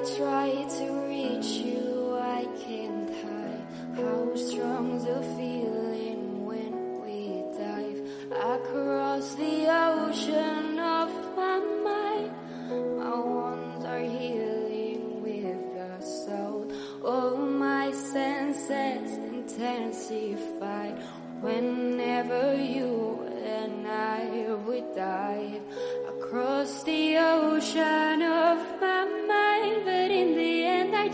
try to reach you, I can't hide how strong the feeling when we dive across the ocean of my mind. My wounds are healing with the soul. All my senses intensified whenever you and I would dive